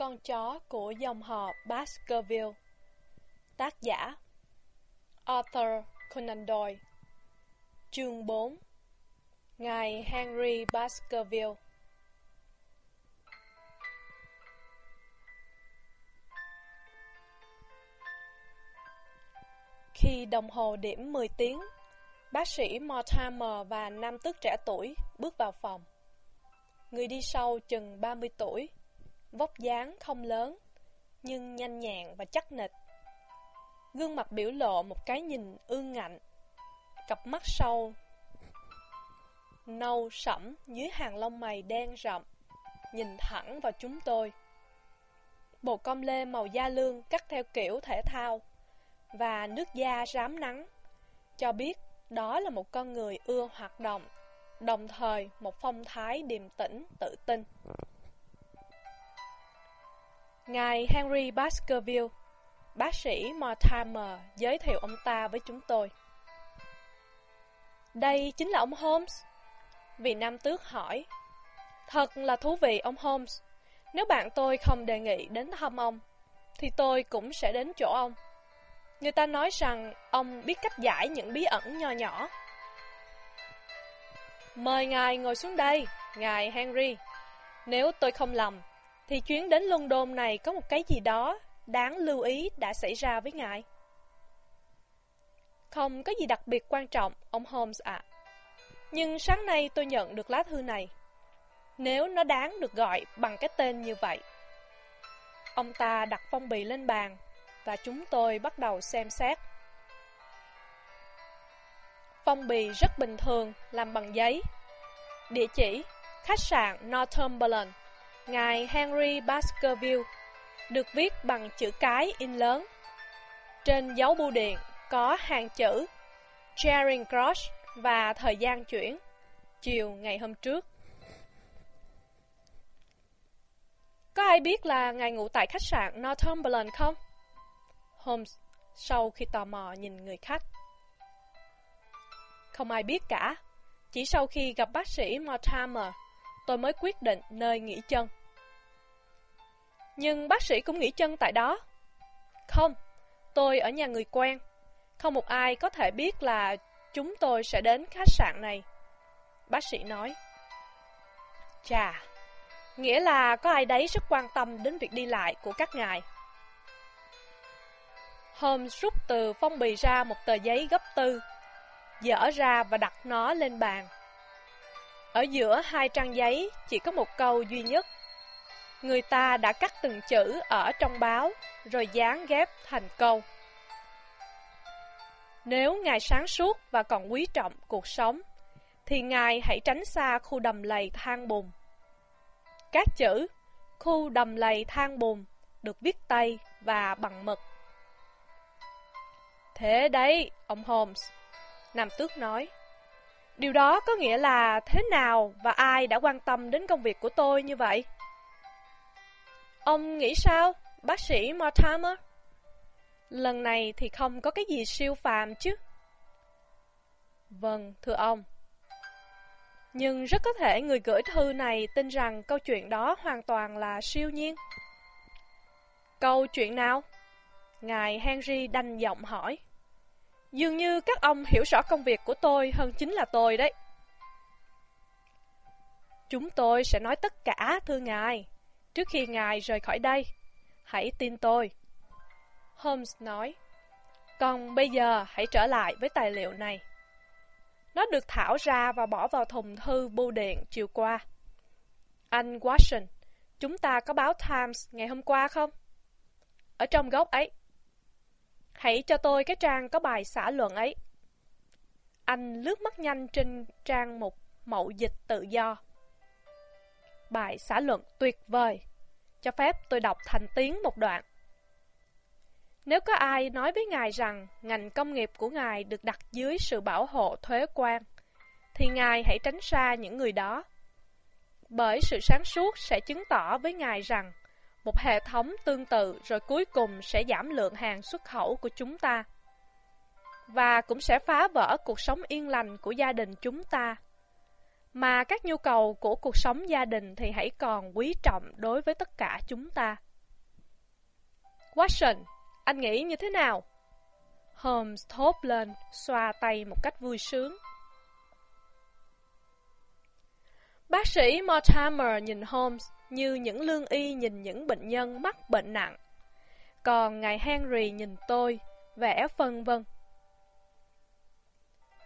Con chó của dòng họ Baskerville. Tác giả Arthur Conan Doyle. Chương 4 Ngài Henry Baskerville. Khi đồng hồ điểm 10 tiếng, bác sĩ Mortimer và nam tước trẻ tuổi bước vào phòng. Người đi sau chừng 30 tuổi, vóc dáng không lớn, nhưng nhanh nhẹn và chắc nịch. Gương mặt biểu lộ một cái nhìn ương ngạnh, cặp mắt sâu, nâu sẫm dưới hàng lông mày đen rậm, nhìn thẳng vào chúng tôi. Bộ com lê màu da lương cắt theo kiểu thể thao và nước da rám nắng, cho biết đó là một con người ưa hoạt động, đồng thời một phong thái điềm tĩnh, tự tin. Ngài Henry Baskerville, bác sĩ Mortimer giới thiệu ông ta với chúng tôi. Đây chính là ông Holmes. Vị nam tước hỏi. Thật là thú vị ông Holmes. Nếu bạn tôi không đề nghị đến thăm ông, thì tôi cũng sẽ đến chỗ ông. Người ta nói rằng ông biết cách giải những bí ẩn nho nhỏ. Mời ngài ngồi xuống đây, ngài Henry. Nếu tôi không lầm, thì chuyến đến London này có một cái gì đó đáng lưu ý đã xảy ra với ngài. Không có gì đặc biệt quan trọng, ông Holmes ạ. Nhưng sáng nay tôi nhận được lá thư này. Nếu nó đáng được gọi bằng cái tên như vậy. Ông ta đặt phong bì lên bàn và chúng tôi bắt đầu xem xét. Phong bì rất bình thường, làm bằng giấy. Địa chỉ, khách sạn Northumberland, ngài Henry Baskerville, được viết bằng chữ cái in lớn. Trên dấu bưu điện có hàng chữ Charing Cross và thời gian chuyển, chiều ngày hôm trước. Có ai biết là ngài ngủ tại khách sạn Northumberland không? Holmes sau khi tò mò nhìn người khách. Không ai biết cả. Chỉ sau khi gặp bác sĩ Mortimer, tôi mới quyết định nơi nghỉ chân. Nhưng bác sĩ cũng nghỉ chân tại đó. Không, tôi ở nhà người quen. Không một ai có thể biết là chúng tôi sẽ đến khách sạn này. Bác sĩ nói. Chà, nghĩa là có ai đấy rất quan tâm đến việc đi lại của các ngài. Holmes rút từ phong bì ra một tờ giấy gấp tư, dở ra và đặt nó lên bàn. Ở giữa hai trang giấy chỉ có một câu duy nhất. Người ta đã cắt từng chữ ở trong báo, rồi dán ghép thành câu. Nếu Ngài sáng suốt và còn quý trọng cuộc sống, thì Ngài hãy tránh xa khu đầm lầy than bùn. Các chữ khu đầm lầy than bùn được viết tay và bằng mực. Thế đấy, ông Holmes. Nam tước nói. Điều đó có nghĩa là thế nào và ai đã quan tâm đến công việc của tôi như vậy? Ông nghĩ sao, bác sĩ Mortimer? Lần này thì không có cái gì siêu phàm chứ? Vâng, thưa ông. Nhưng rất có thể người gửi thư này tin rằng câu chuyện đó hoàn toàn là siêu nhiên. Câu chuyện nào? Ngài Henry đanh giọng hỏi. Dường như các ông hiểu rõ công việc của tôi hơn chính là tôi đấy. Chúng tôi sẽ nói tất cả, thưa ngài, trước khi ngài rời khỏi đây. Hãy tin tôi. Holmes nói. Còn bây giờ hãy trở lại với tài liệu này. Nó được thảo ra và bỏ vào thùng thư bưu điện chiều qua. Anh Watson, chúng ta có báo Times ngày hôm qua không? Ở trong góc ấy. Hãy cho tôi cái trang có bài xã luận ấy. Anh lướt mắt nhanh trên trang một mậu dịch tự do. Bài xã luận tuyệt vời. Cho phép tôi đọc thành tiếng một đoạn. Nếu có ai nói với ngài rằng ngành công nghiệp của ngài được đặt dưới sự bảo hộ thuế quan, thì ngài hãy tránh xa những người đó. Bởi sự sáng suốt sẽ chứng tỏ với ngài rằng một hệ thống tương tự rồi cuối cùng sẽ giảm lượng hàng xuất khẩu của chúng ta. Và cũng sẽ phá vỡ cuộc sống yên lành của gia đình chúng ta. Mà các nhu cầu của cuộc sống gia đình thì hãy còn quý trọng đối với tất cả chúng ta. Watson, anh nghĩ như thế nào? Holmes thốt lên, xoa tay một cách vui sướng. Bác sĩ Mortimer nhìn Holmes như những lương y nhìn những bệnh nhân mắc bệnh nặng. Còn ngài Henry nhìn tôi, vẻ phân vân.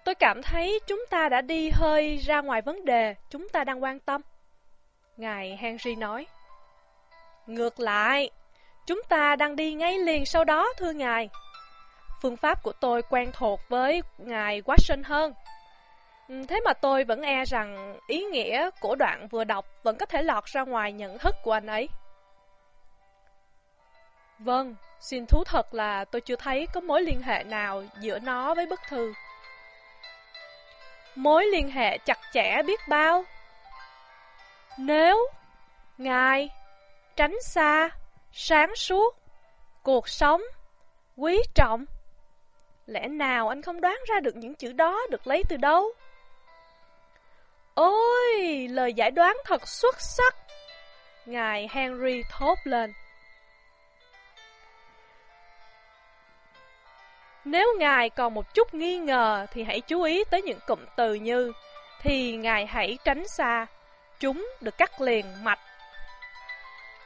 Tôi cảm thấy chúng ta đã đi hơi ra ngoài vấn đề chúng ta đang quan tâm. Ngài Henry nói. Ngược lại, chúng ta đang đi ngay liền sau đó thưa ngài. Phương pháp của tôi quen thuộc với ngài Watson hơn. Ừ, thế mà tôi vẫn e rằng ý nghĩa của đoạn vừa đọc vẫn có thể lọt ra ngoài nhận thức của anh ấy. Vâng, xin thú thật là tôi chưa thấy có mối liên hệ nào giữa nó với bức thư. Mối liên hệ chặt chẽ biết bao. Nếu, ngài, tránh xa, sáng suốt, cuộc sống, quý trọng, lẽ nào anh không đoán ra được những chữ đó được lấy từ đâu? Ôi, lời giải đoán thật xuất sắc! Ngài Henry thốt lên. Nếu ngài còn một chút nghi ngờ thì hãy chú ý tới những cụm từ như thì ngài hãy tránh xa, chúng được cắt liền mạch.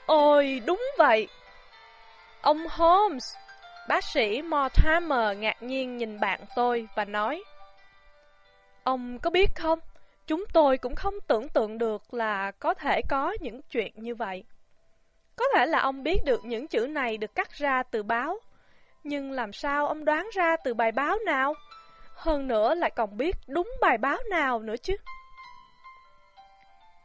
Ôi, đúng vậy! Ông Holmes, bác sĩ Mortimer ngạc nhiên nhìn bạn tôi và nói Ông có biết không, Chúng tôi cũng không tưởng tượng được là có thể có những chuyện như vậy. Có thể là ông biết được những chữ này được cắt ra từ báo, nhưng làm sao ông đoán ra từ bài báo nào? Hơn nữa lại còn biết đúng bài báo nào nữa chứ.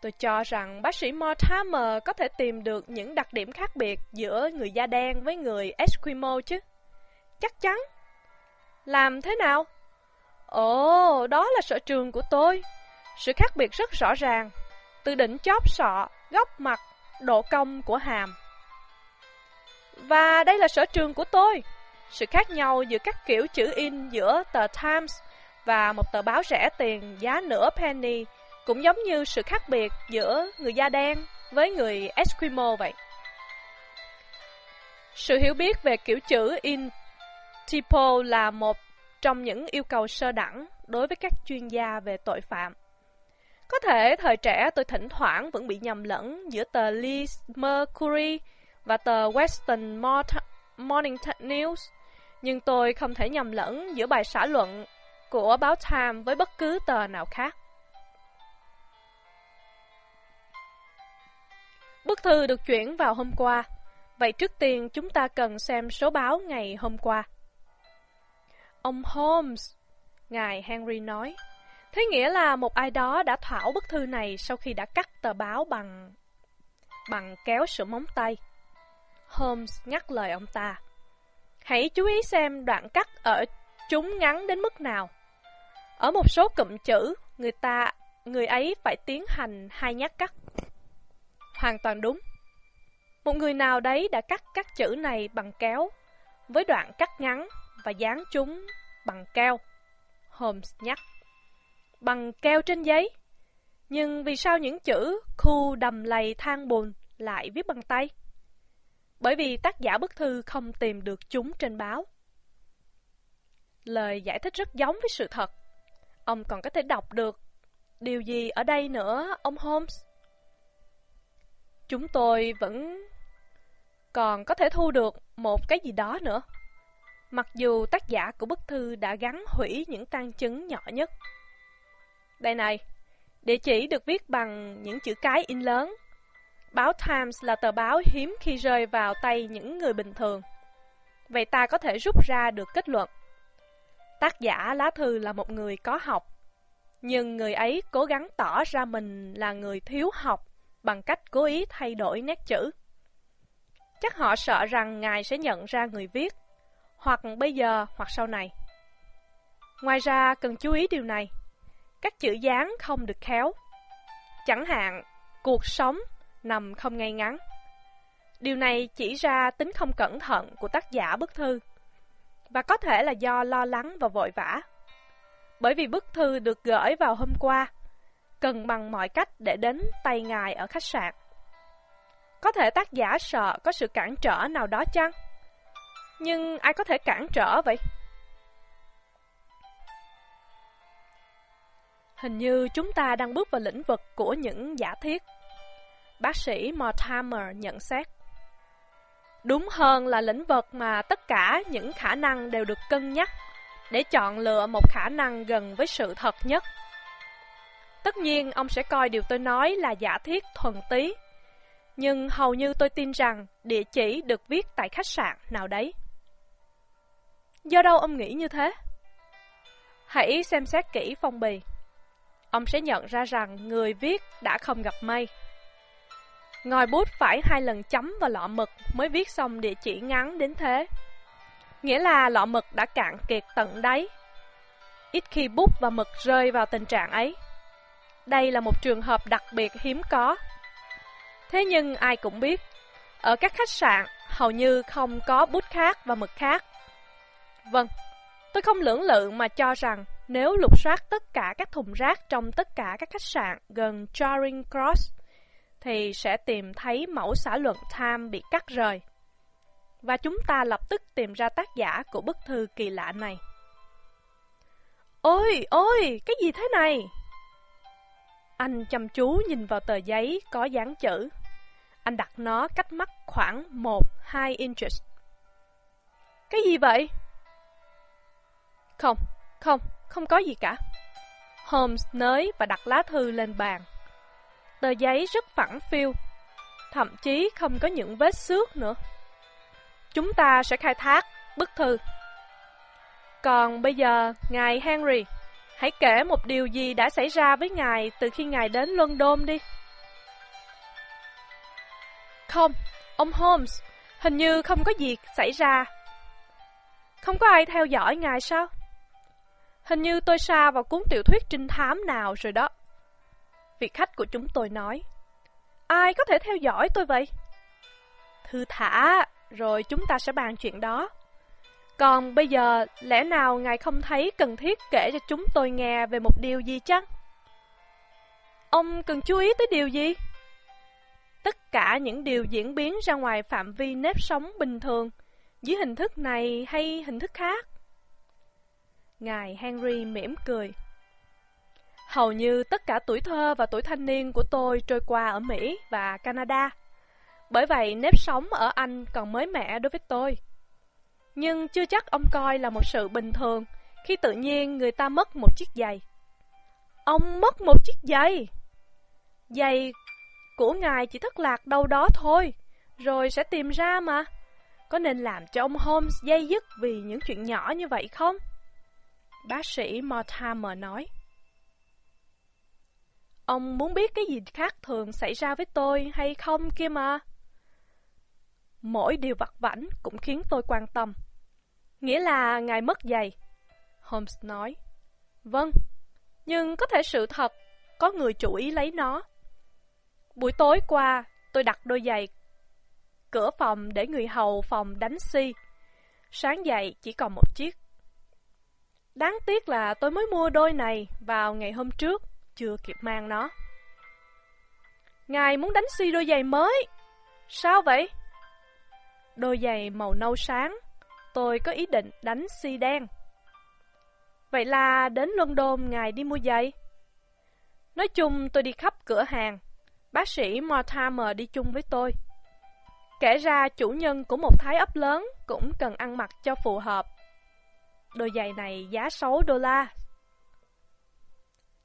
Tôi cho rằng bác sĩ Mortimer có thể tìm được những đặc điểm khác biệt giữa người da đen với người Eskimo chứ. Chắc chắn. Làm thế nào? Ồ, đó là sở trường của tôi. Sự khác biệt rất rõ ràng, từ đỉnh chóp sọ, góc mặt, độ cong của hàm. Và đây là sở trường của tôi. Sự khác nhau giữa các kiểu chữ in giữa tờ Times và một tờ báo rẻ tiền giá nửa penny cũng giống như sự khác biệt giữa người da đen với người Eskimo vậy. Sự hiểu biết về kiểu chữ in typo là một trong những yêu cầu sơ đẳng đối với các chuyên gia về tội phạm. Có thể thời trẻ tôi thỉnh thoảng vẫn bị nhầm lẫn giữa tờ Lee Mercury và tờ Western Morning News, nhưng tôi không thể nhầm lẫn giữa bài xã luận của báo Time với bất cứ tờ nào khác. Bức thư được chuyển vào hôm qua, vậy trước tiên chúng ta cần xem số báo ngày hôm qua. Ông Holmes, ngài Henry nói, Thế nghĩa là một ai đó đã thảo bức thư này sau khi đã cắt tờ báo bằng bằng kéo sửa móng tay. Holmes ngắt lời ông ta. Hãy chú ý xem đoạn cắt ở chúng ngắn đến mức nào. Ở một số cụm chữ, người ta người ấy phải tiến hành hai nhát cắt. Hoàn toàn đúng. Một người nào đấy đã cắt các chữ này bằng kéo, với đoạn cắt ngắn và dán chúng bằng keo. Holmes nhắc bằng keo trên giấy. Nhưng vì sao những chữ khu đầm lầy than bùn lại viết bằng tay? Bởi vì tác giả bức thư không tìm được chúng trên báo. Lời giải thích rất giống với sự thật. Ông còn có thể đọc được điều gì ở đây nữa, ông Holmes? Chúng tôi vẫn còn có thể thu được một cái gì đó nữa. Mặc dù tác giả của bức thư đã gắn hủy những tang chứng nhỏ nhất. Đây này, địa chỉ được viết bằng những chữ cái in lớn. Báo Times là tờ báo hiếm khi rơi vào tay những người bình thường. Vậy ta có thể rút ra được kết luận. Tác giả lá thư là một người có học, nhưng người ấy cố gắng tỏ ra mình là người thiếu học bằng cách cố ý thay đổi nét chữ. Chắc họ sợ rằng ngài sẽ nhận ra người viết, hoặc bây giờ hoặc sau này. Ngoài ra, cần chú ý điều này các chữ dáng không được khéo. Chẳng hạn, cuộc sống nằm không ngay ngắn. Điều này chỉ ra tính không cẩn thận của tác giả bức thư, và có thể là do lo lắng và vội vã. Bởi vì bức thư được gửi vào hôm qua, cần bằng mọi cách để đến tay ngài ở khách sạn. Có thể tác giả sợ có sự cản trở nào đó chăng? Nhưng ai có thể cản trở vậy? Hình như chúng ta đang bước vào lĩnh vực của những giả thiết. Bác sĩ Mortimer nhận xét. Đúng hơn là lĩnh vực mà tất cả những khả năng đều được cân nhắc để chọn lựa một khả năng gần với sự thật nhất. Tất nhiên, ông sẽ coi điều tôi nói là giả thiết thuần tí. Nhưng hầu như tôi tin rằng địa chỉ được viết tại khách sạn nào đấy. Do đâu ông nghĩ như thế? Hãy xem xét kỹ phong bì. Ông sẽ nhận ra rằng người viết đã không gặp may. Ngòi bút phải hai lần chấm vào lọ mực mới viết xong địa chỉ ngắn đến thế. Nghĩa là lọ mực đã cạn kiệt tận đáy. Ít khi bút và mực rơi vào tình trạng ấy. Đây là một trường hợp đặc biệt hiếm có. Thế nhưng ai cũng biết, ở các khách sạn hầu như không có bút khác và mực khác. Vâng, tôi không lưỡng lự mà cho rằng nếu lục soát tất cả các thùng rác trong tất cả các khách sạn gần Charing Cross, thì sẽ tìm thấy mẫu xã luận Time bị cắt rời. Và chúng ta lập tức tìm ra tác giả của bức thư kỳ lạ này. Ôi, ôi, cái gì thế này? Anh chăm chú nhìn vào tờ giấy có dán chữ. Anh đặt nó cách mắt khoảng 1-2 inches. Cái gì vậy? Không, không, không có gì cả. Holmes nới và đặt lá thư lên bàn. Tờ giấy rất phẳng phiu, thậm chí không có những vết xước nữa. Chúng ta sẽ khai thác bức thư. Còn bây giờ, ngài Henry, hãy kể một điều gì đã xảy ra với ngài từ khi ngài đến London đi. Không, ông Holmes, hình như không có gì xảy ra. Không có ai theo dõi ngài sao? Hình như tôi xa vào cuốn tiểu thuyết trinh thám nào rồi đó. Vị khách của chúng tôi nói. Ai có thể theo dõi tôi vậy? Thư thả, rồi chúng ta sẽ bàn chuyện đó. Còn bây giờ, lẽ nào ngài không thấy cần thiết kể cho chúng tôi nghe về một điều gì chăng? Ông cần chú ý tới điều gì? Tất cả những điều diễn biến ra ngoài phạm vi nếp sống bình thường, dưới hình thức này hay hình thức khác. Ngài Henry mỉm cười. Hầu như tất cả tuổi thơ và tuổi thanh niên của tôi trôi qua ở Mỹ và Canada. Bởi vậy nếp sống ở Anh còn mới mẻ đối với tôi. Nhưng chưa chắc ông coi là một sự bình thường khi tự nhiên người ta mất một chiếc giày. Ông mất một chiếc giày. Giày của ngài chỉ thất lạc đâu đó thôi, rồi sẽ tìm ra mà. Có nên làm cho ông Holmes dây dứt vì những chuyện nhỏ như vậy không? Bác sĩ Mortimer nói. Ông muốn biết cái gì khác thường xảy ra với tôi hay không kia mà? Mỗi điều vặt vảnh cũng khiến tôi quan tâm. Nghĩa là ngài mất giày. Holmes nói. Vâng, nhưng có thể sự thật, có người chủ ý lấy nó. Buổi tối qua, tôi đặt đôi giày cửa phòng để người hầu phòng đánh si. Sáng dậy chỉ còn một chiếc. Đáng tiếc là tôi mới mua đôi này vào ngày hôm trước, chưa kịp mang nó. Ngài muốn đánh suy đôi giày mới. Sao vậy? Đôi giày màu nâu sáng, tôi có ý định đánh si đen. Vậy là đến London ngài đi mua giày? Nói chung tôi đi khắp cửa hàng, bác sĩ Mortimer đi chung với tôi. Kể ra chủ nhân của một thái ấp lớn cũng cần ăn mặc cho phù hợp. Đôi giày này giá 6 đô la.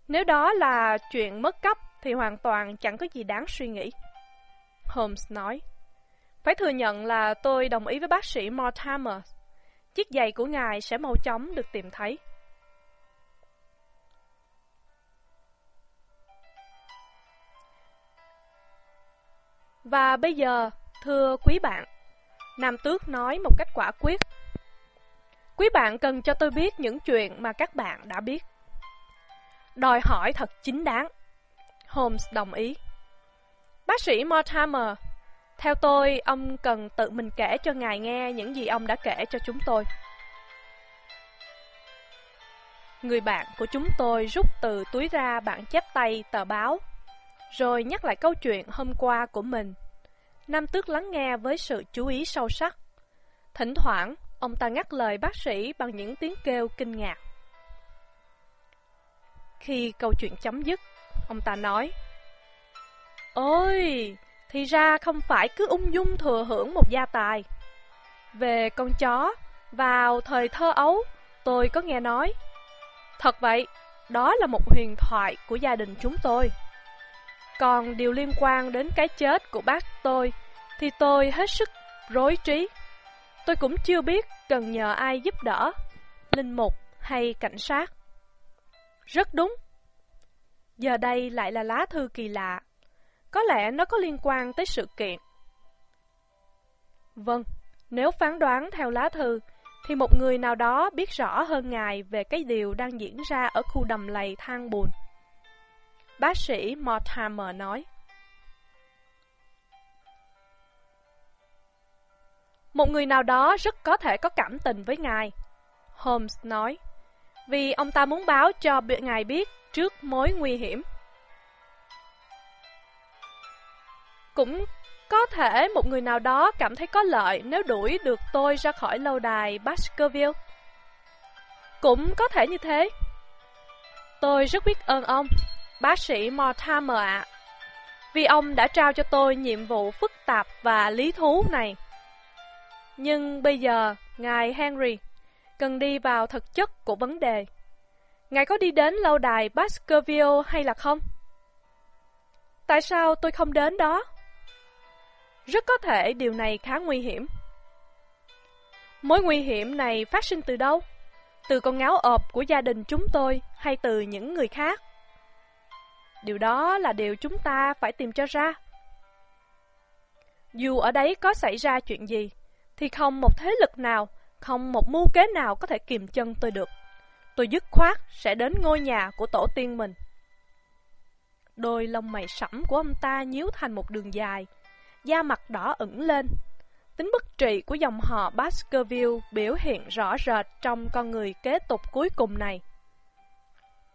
Nếu đó là chuyện mất cấp thì hoàn toàn chẳng có gì đáng suy nghĩ. Holmes nói. Phải thừa nhận là tôi đồng ý với bác sĩ Mortimer. Chiếc giày của ngài sẽ mau chóng được tìm thấy. Và bây giờ, thưa quý bạn, Nam Tước nói một cách quả quyết. Quý bạn cần cho tôi biết những chuyện mà các bạn đã biết. Đòi hỏi thật chính đáng. Holmes đồng ý. Bác sĩ Mortimer, theo tôi, ông cần tự mình kể cho ngài nghe những gì ông đã kể cho chúng tôi. Người bạn của chúng tôi rút từ túi ra bản chép tay tờ báo, rồi nhắc lại câu chuyện hôm qua của mình. Nam tước lắng nghe với sự chú ý sâu sắc. Thỉnh thoảng, Ông ta ngắt lời bác sĩ bằng những tiếng kêu kinh ngạc. Khi câu chuyện chấm dứt, ông ta nói Ôi, thì ra không phải cứ ung dung thừa hưởng một gia tài. Về con chó, vào thời thơ ấu, tôi có nghe nói. Thật vậy, đó là một huyền thoại của gia đình chúng tôi. Còn điều liên quan đến cái chết của bác tôi, thì tôi hết sức rối trí. Tôi cũng chưa biết cần nhờ ai giúp đỡ, linh mục hay cảnh sát. Rất đúng. Giờ đây lại là lá thư kỳ lạ. Có lẽ nó có liên quan tới sự kiện. Vâng, nếu phán đoán theo lá thư, thì một người nào đó biết rõ hơn ngài về cái điều đang diễn ra ở khu đầm lầy than bùn. Bác sĩ Mortimer nói. Một người nào đó rất có thể có cảm tình với ngài, Holmes nói, vì ông ta muốn báo cho ngài biết trước mối nguy hiểm. Cũng có thể một người nào đó cảm thấy có lợi nếu đuổi được tôi ra khỏi lâu đài Baskerville. Cũng có thể như thế. Tôi rất biết ơn ông, bác sĩ Mortimer ạ. Vì ông đã trao cho tôi nhiệm vụ phức tạp và lý thú này. Nhưng bây giờ, ngài Henry cần đi vào thực chất của vấn đề. Ngài có đi đến lâu đài Baskerville hay là không? Tại sao tôi không đến đó? Rất có thể điều này khá nguy hiểm. Mối nguy hiểm này phát sinh từ đâu? Từ con ngáo ộp của gia đình chúng tôi hay từ những người khác? Điều đó là điều chúng ta phải tìm cho ra. Dù ở đấy có xảy ra chuyện gì, thì không một thế lực nào, không một mưu kế nào có thể kiềm chân tôi được. Tôi dứt khoát sẽ đến ngôi nhà của tổ tiên mình. Đôi lông mày sẫm của ông ta nhíu thành một đường dài, da mặt đỏ ửng lên. Tính bất trị của dòng họ Baskerville biểu hiện rõ rệt trong con người kế tục cuối cùng này.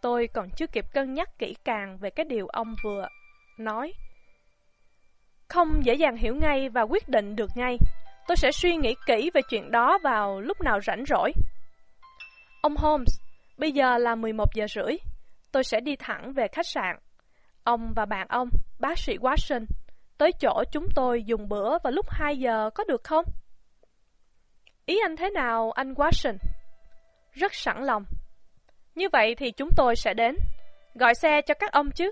Tôi còn chưa kịp cân nhắc kỹ càng về cái điều ông vừa nói. Không dễ dàng hiểu ngay và quyết định được ngay. Tôi sẽ suy nghĩ kỹ về chuyện đó vào lúc nào rảnh rỗi. Ông Holmes, bây giờ là 11 giờ rưỡi. Tôi sẽ đi thẳng về khách sạn. Ông và bạn ông, bác sĩ Watson, tới chỗ chúng tôi dùng bữa vào lúc 2 giờ có được không? Ý anh thế nào, anh Watson? Rất sẵn lòng. Như vậy thì chúng tôi sẽ đến. Gọi xe cho các ông chứ?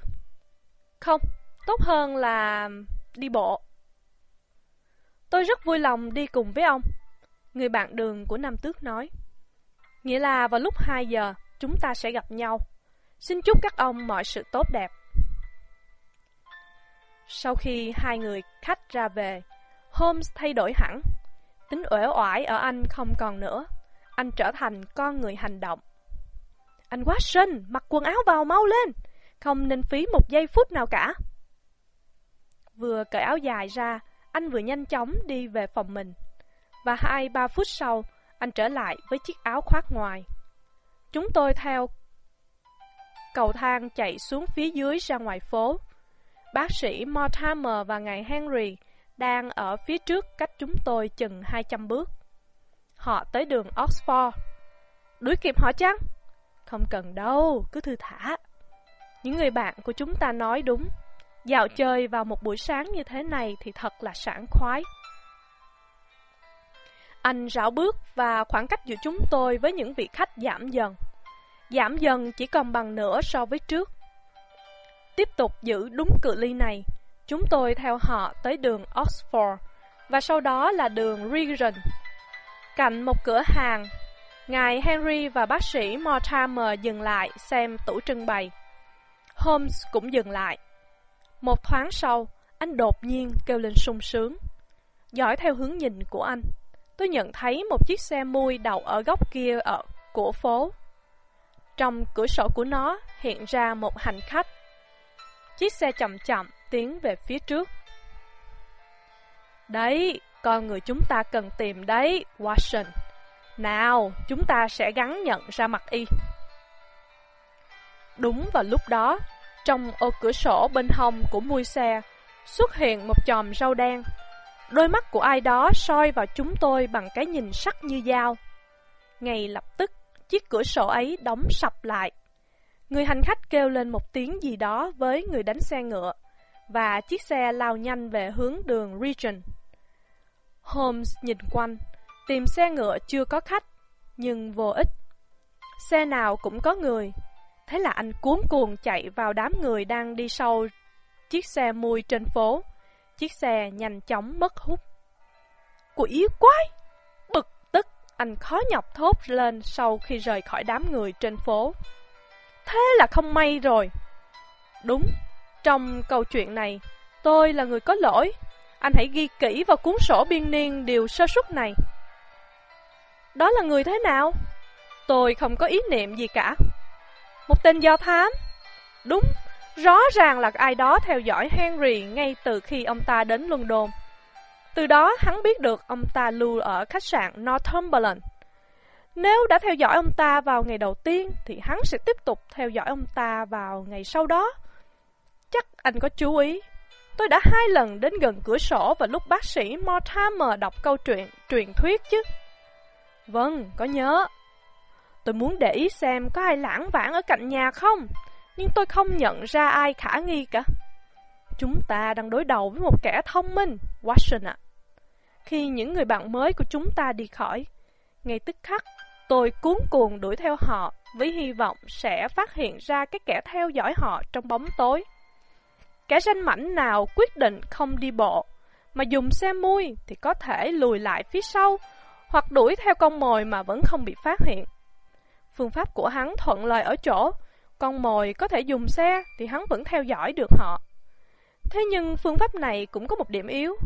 Không, tốt hơn là đi bộ. Tôi rất vui lòng đi cùng với ông. Người bạn đường của Nam Tước nói. Nghĩa là vào lúc 2 giờ, chúng ta sẽ gặp nhau. Xin chúc các ông mọi sự tốt đẹp. Sau khi hai người khách ra về, Holmes thay đổi hẳn. Tính uể oải ở anh không còn nữa. Anh trở thành con người hành động. Anh Watson, mặc quần áo vào mau lên. Không nên phí một giây phút nào cả. Vừa cởi áo dài ra, anh vừa nhanh chóng đi về phòng mình. Và hai ba phút sau, anh trở lại với chiếc áo khoác ngoài. Chúng tôi theo cầu thang chạy xuống phía dưới ra ngoài phố. Bác sĩ Mortimer và ngài Henry đang ở phía trước cách chúng tôi chừng 200 bước. Họ tới đường Oxford. Đuổi kịp họ chăng? Không cần đâu, cứ thư thả. Những người bạn của chúng ta nói đúng. Dạo chơi vào một buổi sáng như thế này thì thật là sảng khoái. Anh rảo bước và khoảng cách giữa chúng tôi với những vị khách giảm dần. Giảm dần chỉ còn bằng nửa so với trước. Tiếp tục giữ đúng cự ly này, chúng tôi theo họ tới đường Oxford và sau đó là đường Regent. Cạnh một cửa hàng, ngài Henry và bác sĩ Mortimer dừng lại xem tủ trưng bày. Holmes cũng dừng lại. Một thoáng sau, anh đột nhiên kêu lên sung sướng. Dõi theo hướng nhìn của anh, tôi nhận thấy một chiếc xe mui đậu ở góc kia ở của phố. Trong cửa sổ của nó hiện ra một hành khách Chiếc xe chậm chậm tiến về phía trước. Đấy, con người chúng ta cần tìm đấy, Watson. Nào, chúng ta sẽ gắn nhận ra mặt y. Đúng vào lúc đó, trong ô cửa sổ bên hông của mui xe, xuất hiện một chòm rau đen. đôi mắt của ai đó soi vào chúng tôi bằng cái nhìn sắc như dao. Ngay lập tức, chiếc cửa sổ ấy đóng sập lại. Người hành khách kêu lên một tiếng gì đó với người đánh xe ngựa, và chiếc xe lao nhanh về hướng đường Regent. Holmes nhìn quanh, tìm xe ngựa chưa có khách, nhưng vô ích. Xe nào cũng có người. Thế là anh cuốn cuồng chạy vào đám người đang đi sau chiếc xe mui trên phố. Chiếc xe nhanh chóng mất hút. Quỷ quái! Bực tức, anh khó nhọc thốt lên sau khi rời khỏi đám người trên phố. Thế là không may rồi. Đúng, trong câu chuyện này, tôi là người có lỗi. Anh hãy ghi kỹ vào cuốn sổ biên niên điều sơ suất này. Đó là người thế nào? Tôi không có ý niệm gì cả. Một tên do thám. Đúng, rõ ràng là ai đó theo dõi Henry ngay từ khi ông ta đến London. Từ đó hắn biết được ông ta lưu ở khách sạn Northumberland. Nếu đã theo dõi ông ta vào ngày đầu tiên thì hắn sẽ tiếp tục theo dõi ông ta vào ngày sau đó. Chắc anh có chú ý. Tôi đã hai lần đến gần cửa sổ vào lúc bác sĩ Mortimer đọc câu chuyện truyền thuyết chứ. Vâng, có nhớ. Tôi muốn để ý xem có ai lãng vãng ở cạnh nhà không, nhưng tôi không nhận ra ai khả nghi cả. Chúng ta đang đối đầu với một kẻ thông minh, Watson ạ. Khi những người bạn mới của chúng ta đi khỏi, ngay tức khắc, tôi cuốn cuồng đuổi theo họ với hy vọng sẽ phát hiện ra cái kẻ theo dõi họ trong bóng tối. Kẻ danh mảnh nào quyết định không đi bộ, mà dùng xe mui thì có thể lùi lại phía sau hoặc đuổi theo con mồi mà vẫn không bị phát hiện. Phương pháp của hắn thuận lợi ở chỗ, con mồi có thể dùng xe thì hắn vẫn theo dõi được họ. Thế nhưng phương pháp này cũng có một điểm yếu.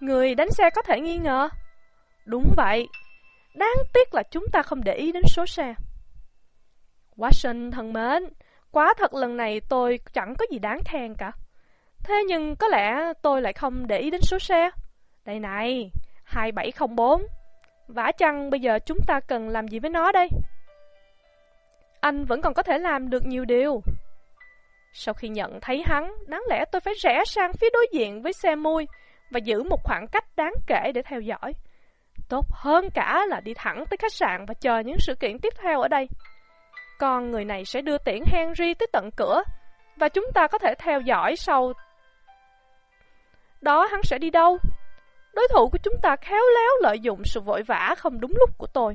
Người đánh xe có thể nghi ngờ. Đúng vậy, đáng tiếc là chúng ta không để ý đến số xe. Watson thân mến, quá thật lần này tôi chẳng có gì đáng khen cả. Thế nhưng có lẽ tôi lại không để ý đến số xe. Đây này, 2704. Vả chăng bây giờ chúng ta cần làm gì với nó đây? Anh vẫn còn có thể làm được nhiều điều. Sau khi nhận thấy hắn, đáng lẽ tôi phải rẽ sang phía đối diện với xe mui và giữ một khoảng cách đáng kể để theo dõi. Tốt hơn cả là đi thẳng tới khách sạn và chờ những sự kiện tiếp theo ở đây. Còn người này sẽ đưa tiễn Henry tới tận cửa và chúng ta có thể theo dõi sau. Đó hắn sẽ đi đâu? Đối thủ của chúng ta khéo léo lợi dụng sự vội vã không đúng lúc của tôi.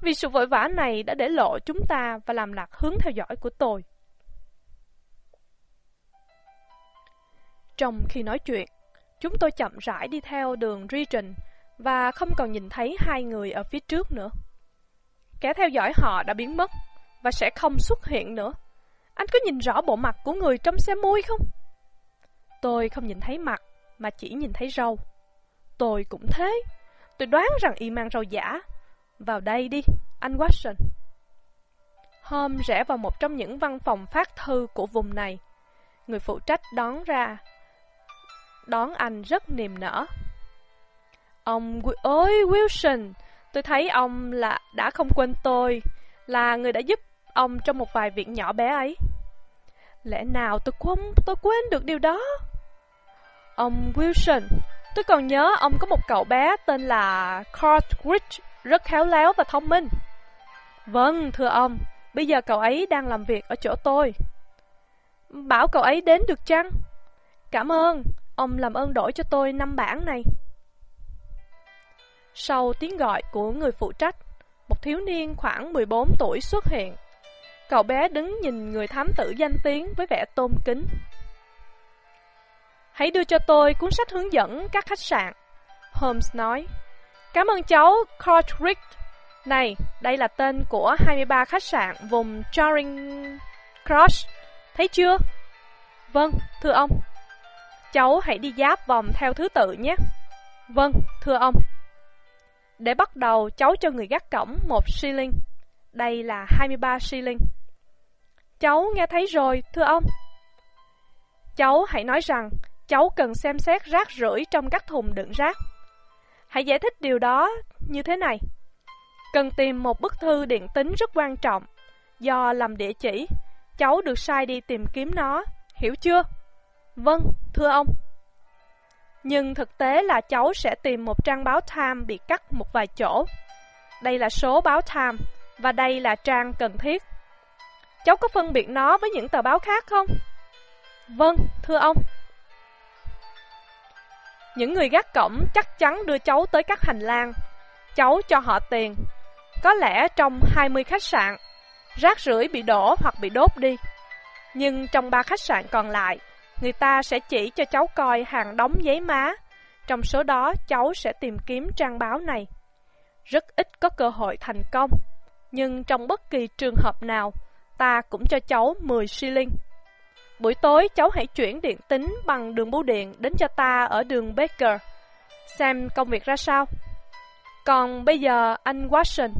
Vì sự vội vã này đã để lộ chúng ta và làm lạc hướng theo dõi của tôi. Trong khi nói chuyện, chúng tôi chậm rãi đi theo đường Regent và không còn nhìn thấy hai người ở phía trước nữa. Kẻ theo dõi họ đã biến mất và sẽ không xuất hiện nữa. Anh có nhìn rõ bộ mặt của người trong xe môi không? Tôi không nhìn thấy mặt mà chỉ nhìn thấy râu. Tôi cũng thế. Tôi đoán rằng y mang rau giả. Vào đây đi, anh Watson. Hôm rẽ vào một trong những văn phòng phát thư của vùng này. Người phụ trách đón ra. Đón anh rất niềm nở. Ông ơi Wilson, tôi thấy ông là đã không quên tôi, là người đã giúp ông trong một vài việc nhỏ bé ấy. Lẽ nào tôi không tôi quên được điều đó? Ông Wilson, Tôi còn nhớ ông có một cậu bé tên là Cartwright, rất khéo léo và thông minh. Vâng, thưa ông, bây giờ cậu ấy đang làm việc ở chỗ tôi. Bảo cậu ấy đến được chăng? Cảm ơn, ông làm ơn đổi cho tôi năm bản này. Sau tiếng gọi của người phụ trách, một thiếu niên khoảng 14 tuổi xuất hiện. Cậu bé đứng nhìn người thám tử danh tiếng với vẻ tôn kính. Hãy đưa cho tôi cuốn sách hướng dẫn các khách sạn. Holmes nói. Cảm ơn cháu, Cartwright. Này, đây là tên của 23 khách sạn vùng Charing Cross. Thấy chưa? Vâng, thưa ông. Cháu hãy đi giáp vòng theo thứ tự nhé. Vâng, thưa ông. Để bắt đầu, cháu cho người gác cổng một shilling. Đây là 23 shilling. Cháu nghe thấy rồi, thưa ông. Cháu hãy nói rằng cháu cần xem xét rác rưởi trong các thùng đựng rác. Hãy giải thích điều đó như thế này. Cần tìm một bức thư điện tính rất quan trọng. Do làm địa chỉ, cháu được sai đi tìm kiếm nó, hiểu chưa? Vâng, thưa ông. Nhưng thực tế là cháu sẽ tìm một trang báo Time bị cắt một vài chỗ. Đây là số báo Time, và đây là trang cần thiết. Cháu có phân biệt nó với những tờ báo khác không? Vâng, thưa ông. Những người gác cổng chắc chắn đưa cháu tới các hành lang. Cháu cho họ tiền. Có lẽ trong 20 khách sạn, rác rưởi bị đổ hoặc bị đốt đi. Nhưng trong ba khách sạn còn lại, người ta sẽ chỉ cho cháu coi hàng đóng giấy má. Trong số đó, cháu sẽ tìm kiếm trang báo này. Rất ít có cơ hội thành công, nhưng trong bất kỳ trường hợp nào, ta cũng cho cháu 10 shilling. Buổi tối cháu hãy chuyển điện tính bằng đường bưu điện đến cho ta ở đường Baker. Xem công việc ra sao. Còn bây giờ anh Watson,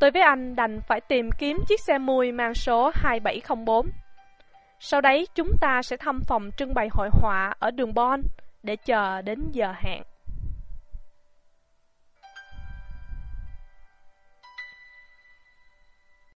tôi với anh đành phải tìm kiếm chiếc xe mui mang số 2704. Sau đấy chúng ta sẽ thăm phòng trưng bày hội họa ở đường Bon để chờ đến giờ hẹn.